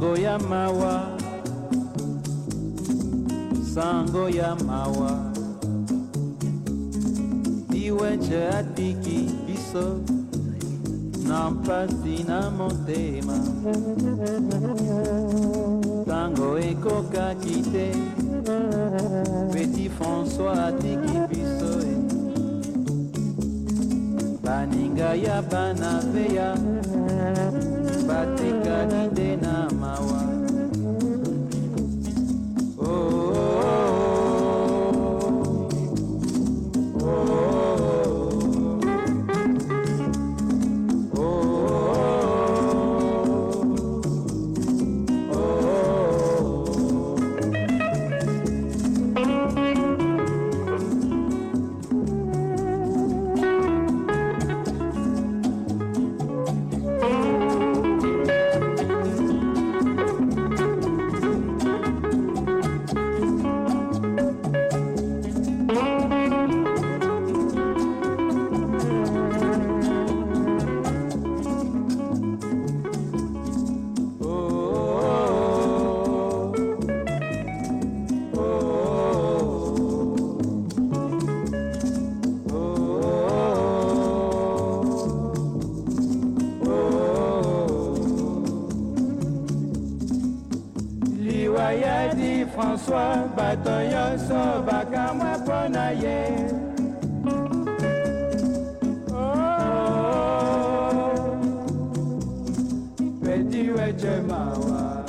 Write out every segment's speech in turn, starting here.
sango ya mawa. Sango ya mawa. Iweche atiki biso. Na mpasi na motema. Ntango ekokaki te petit françois atiki biso e baninga ya bana veya François bato nyonso bakamwa mpo na ye peti weche mawa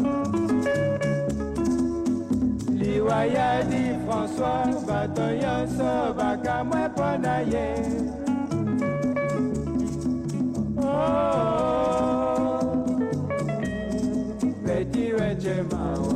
liwa ya di François bato nyonso bakamwa mpo na ye peti mawa